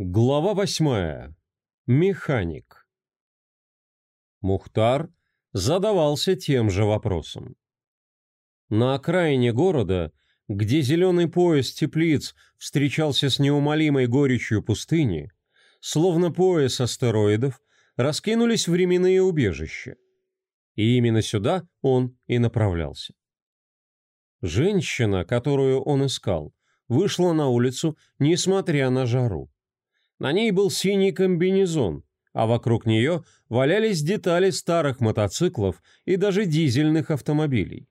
Глава восьмая. Механик. Мухтар задавался тем же вопросом. На окраине города, где зеленый пояс теплиц встречался с неумолимой горечью пустыни, словно пояс астероидов, раскинулись временные убежища. И именно сюда он и направлялся. Женщина, которую он искал, вышла на улицу, несмотря на жару. На ней был синий комбинезон, а вокруг нее валялись детали старых мотоциклов и даже дизельных автомобилей.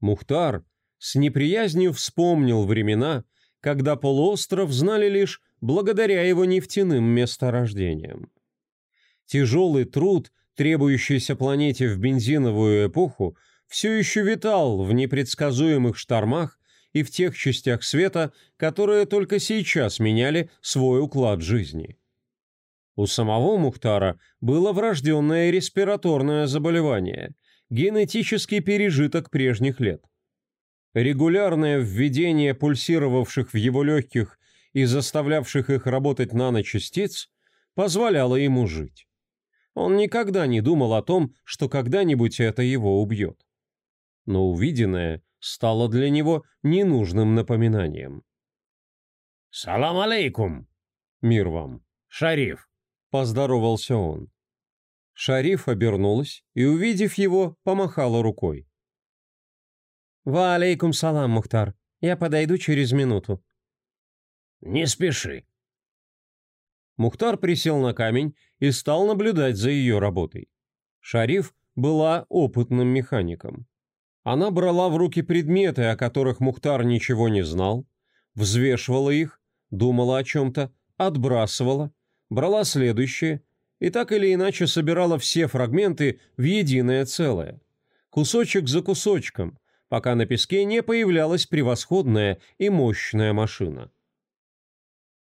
Мухтар с неприязнью вспомнил времена, когда полуостров знали лишь благодаря его нефтяным месторождениям. Тяжелый труд, требующийся планете в бензиновую эпоху, все еще витал в непредсказуемых штормах и в тех частях света, которые только сейчас меняли свой уклад жизни. У самого Мухтара было врожденное респираторное заболевание, генетический пережиток прежних лет. Регулярное введение пульсировавших в его легких и заставлявших их работать наночастиц позволяло ему жить. Он никогда не думал о том, что когда-нибудь это его убьет. Но увиденное стало для него ненужным напоминанием. «Салам алейкум!» «Мир вам!» «Шариф!» – поздоровался он. Шариф обернулась и, увидев его, помахала рукой. «Ва алейкум салам, Мухтар. Я подойду через минуту». «Не спеши». Мухтар присел на камень и стал наблюдать за ее работой. Шариф была опытным механиком. Она брала в руки предметы, о которых Мухтар ничего не знал, взвешивала их, думала о чем-то, отбрасывала, брала следующее и так или иначе собирала все фрагменты в единое целое, кусочек за кусочком, пока на песке не появлялась превосходная и мощная машина.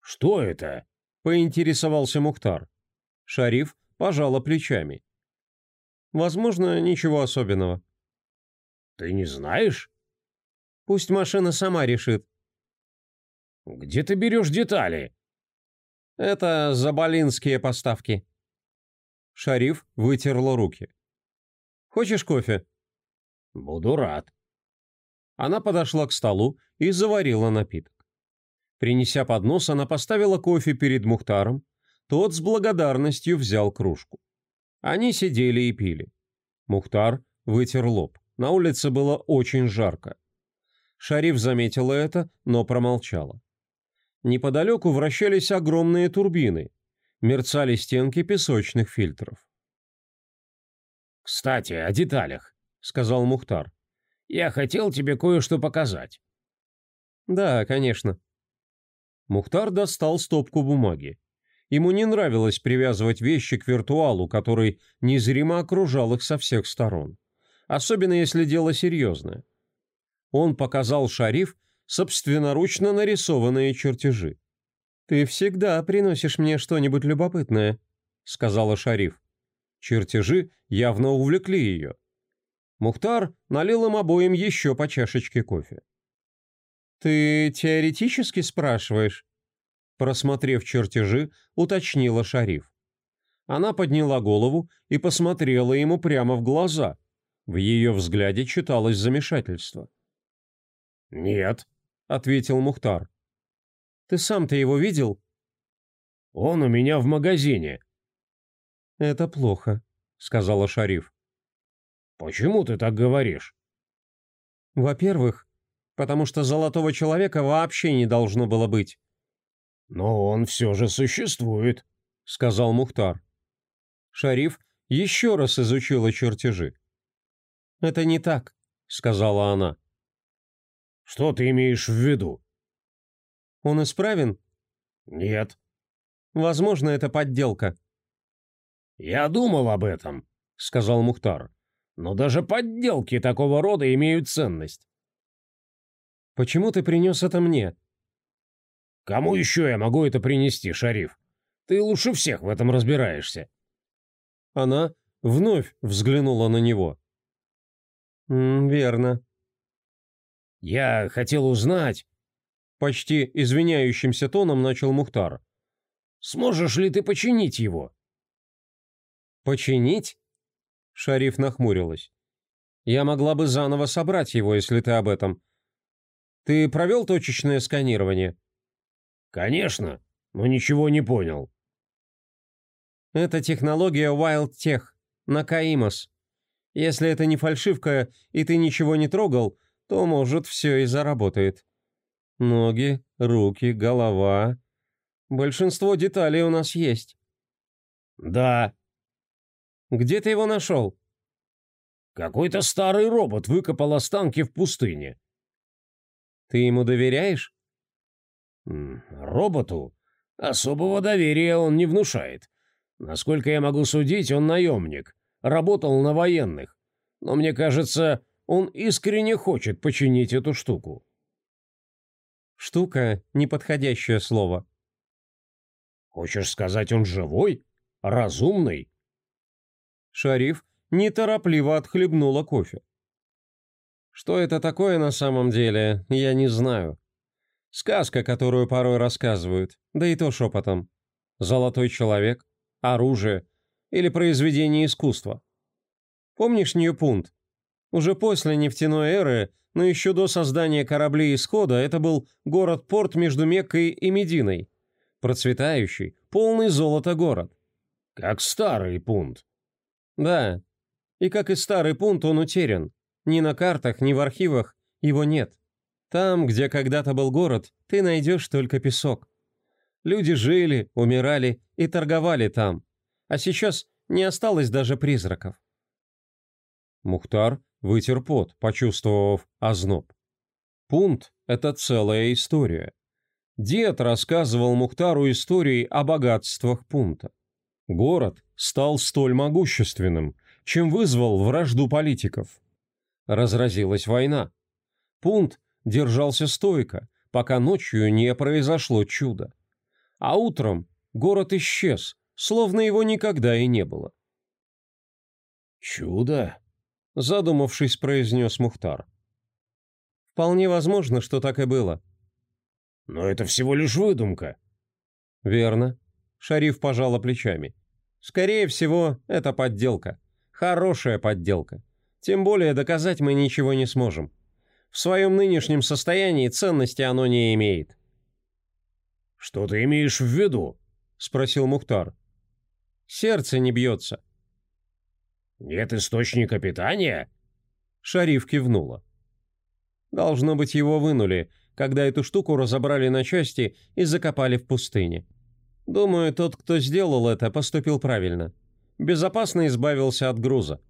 «Что это?» – поинтересовался Мухтар. Шариф пожала плечами. «Возможно, ничего особенного», ты не знаешь? Пусть машина сама решит. Где ты берешь детали? Это забалинские поставки. Шариф вытерла руки. Хочешь кофе? Буду рад. Она подошла к столу и заварила напиток. Принеся поднос, она поставила кофе перед Мухтаром. Тот с благодарностью взял кружку. Они сидели и пили. Мухтар вытер лоб. На улице было очень жарко. Шариф заметила это, но промолчала. Неподалеку вращались огромные турбины. Мерцали стенки песочных фильтров. «Кстати, о деталях», — сказал Мухтар. «Я хотел тебе кое-что показать». «Да, конечно». Мухтар достал стопку бумаги. Ему не нравилось привязывать вещи к виртуалу, который незримо окружал их со всех сторон особенно если дело серьезное. Он показал шариф собственноручно нарисованные чертежи. «Ты всегда приносишь мне что-нибудь любопытное», — сказала шариф. Чертежи явно увлекли ее. Мухтар налил им обоим еще по чашечке кофе. «Ты теоретически спрашиваешь?» Просмотрев чертежи, уточнила шариф. Она подняла голову и посмотрела ему прямо в глаза, в ее взгляде читалось замешательство. «Нет», — ответил Мухтар. «Ты сам-то его видел?» «Он у меня в магазине». «Это плохо», — сказала Шариф. «Почему ты так говоришь?» «Во-первых, потому что золотого человека вообще не должно было быть». «Но он все же существует», — сказал Мухтар. Шариф еще раз изучила чертежи. «Это не так», — сказала она. «Что ты имеешь в виду?» «Он исправен?» «Нет». «Возможно, это подделка». «Я думал об этом», — сказал Мухтар. «Но даже подделки такого рода имеют ценность». «Почему ты принес это мне?» «Кому еще я могу это принести, шариф? Ты лучше всех в этом разбираешься». Она вновь взглянула на него. «Верно». «Я хотел узнать...» Почти извиняющимся тоном начал Мухтар. Сможешь ли ты починить его?» «Починить?» Шариф нахмурилась. «Я могла бы заново собрать его, если ты об этом. Ты провел точечное сканирование?» «Конечно, но ничего не понял». «Это технология Wild Tech, Накаимос. Если это не фальшивка, и ты ничего не трогал, то, может, все и заработает. Ноги, руки, голова. Большинство деталей у нас есть». «Да». «Где ты его нашел?» «Какой-то старый робот выкопал останки в пустыне». «Ты ему доверяешь?» «Роботу? Особого доверия он не внушает. Насколько я могу судить, он наемник, работал на военных. Но мне кажется, он искренне хочет починить эту штуку». «Штука» — неподходящее слово. «Хочешь сказать, он живой? Разумный?» Шариф неторопливо отхлебнула кофе. Что это такое на самом деле, я не знаю. Сказка, которую порой рассказывают, да и то шепотом. Золотой человек, оружие или произведение искусства. Помнишь Ньюпунт? Уже после нефтяной эры, но еще до создания кораблей Исхода, это был город-порт между Меккой и Мединой. Процветающий, полный золота город. Как старый пункт. Да. И как и старый пункт, он утерян. Ни на картах, ни в архивах его нет. Там, где когда-то был город, ты найдешь только песок. Люди жили, умирали и торговали там, а сейчас не осталось даже призраков. Мухтар вытер пот, почувствовав озноб. Пунт — это целая история. Дед рассказывал Мухтару истории о богатствах пункта. Город стал столь могущественным, чем вызвал вражду политиков. Разразилась война. Пункт держался стойко, пока ночью не произошло чудо. А утром город исчез, словно его никогда и не было. «Чудо?» — задумавшись, произнес Мухтар. «Вполне возможно, что так и было». «Но это всего лишь выдумка». «Верно». Шариф пожала плечами. «Скорее всего, это подделка. Хорошая подделка. Тем более доказать мы ничего не сможем. В своем нынешнем состоянии ценности оно не имеет. «Что ты имеешь в виду?» — спросил Мухтар. «Сердце не бьется». «Нет источника питания?» Шариф кивнула. «Должно быть, его вынули, когда эту штуку разобрали на части и закопали в пустыне. Думаю, тот, кто сделал это, поступил правильно. Безопасно избавился от груза.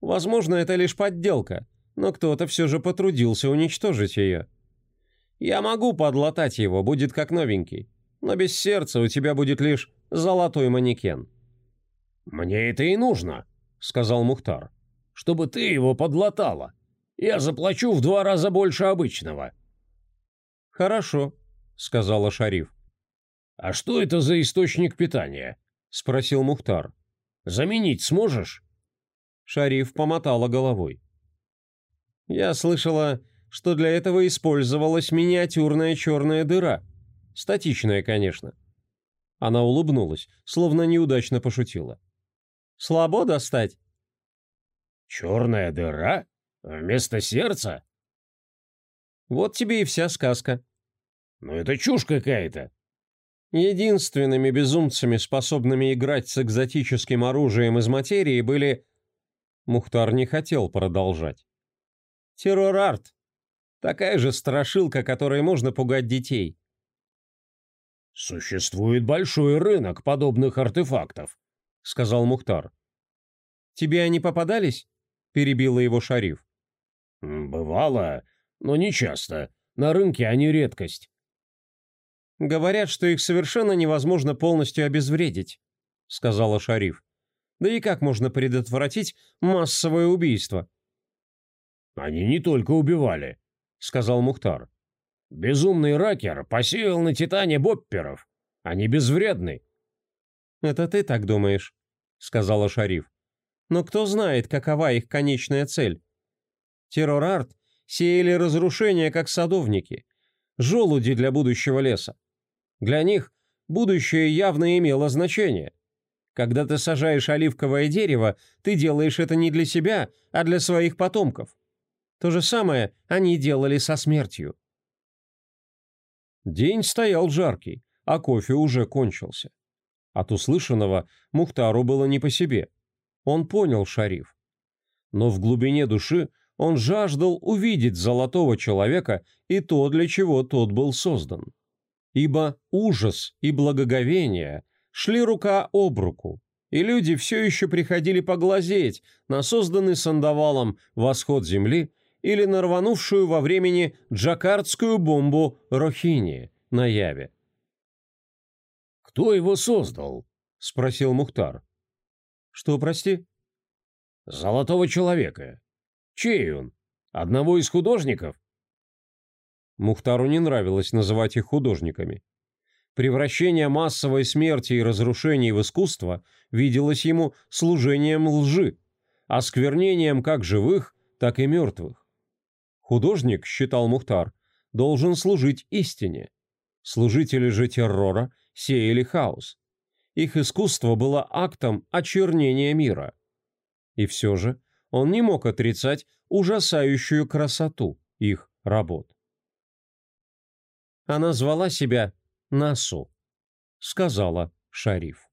Возможно, это лишь подделка, но кто-то все же потрудился уничтожить ее. Я могу подлатать его, будет как новенький, но без сердца у тебя будет лишь золотой манекен». «Мне это и нужно», — сказал Мухтар, — «чтобы ты его подлатала. Я заплачу в два раза больше обычного». «Хорошо», — сказала Шариф. «А что это за источник питания?» — спросил Мухтар. «Заменить сможешь?» Шариф помотала головой. Я слышала, что для этого использовалась миниатюрная черная дыра. Статичная, конечно. Она улыбнулась, словно неудачно пошутила. «Слабо достать?» «Черная дыра? Вместо сердца?» «Вот тебе и вся сказка». «Но это чушь какая-то». Единственными безумцами, способными играть с экзотическим оружием из материи, были... Мухтар не хотел продолжать. Террор-арт. Такая же страшилка, которой можно пугать детей. «Существует большой рынок подобных артефактов», — сказал Мухтар. «Тебе они попадались?» — перебила его шариф. «Бывало, но не часто. На рынке они редкость». «Говорят, что их совершенно невозможно полностью обезвредить», — сказала шариф. «Да и как можно предотвратить массовое убийство?» «Они не только убивали», — сказал Мухтар. «Безумный ракер посеял на Титане бопперов. Они безвредны». «Это ты так думаешь», — сказала Шариф. «Но кто знает, какова их конечная цель? Террор-арт сеяли разрушения, как садовники, желуди для будущего леса. Для них будущее явно имело значение. Когда ты сажаешь оливковое дерево, ты делаешь это не для себя, а для своих потомков. То же самое они делали со смертью. День стоял жаркий, а кофе уже кончился. От услышанного Мухтару было не по себе. Он понял шариф. Но в глубине души он жаждал увидеть золотого человека и то, для чего тот был создан. Ибо ужас и благоговение шли рука об руку, и люди все еще приходили поглазеть на созданный сандавалом восход земли или на рванувшую во времени джакардскую бомбу Рохини на Яве. «Кто его создал?» — спросил Мухтар. «Что, прости?» «Золотого человека. Чей он? Одного из художников?» Мухтару не нравилось называть их художниками. Превращение массовой смерти и разрушений в искусство виделось ему служением лжи, осквернением как живых, так и мертвых. Художник, считал Мухтар, должен служить истине. Служители же террора сеяли хаос. Их искусство было актом очернения мира. И все же он не мог отрицать ужасающую красоту их работ. Она звала себя Насу, сказала шариф.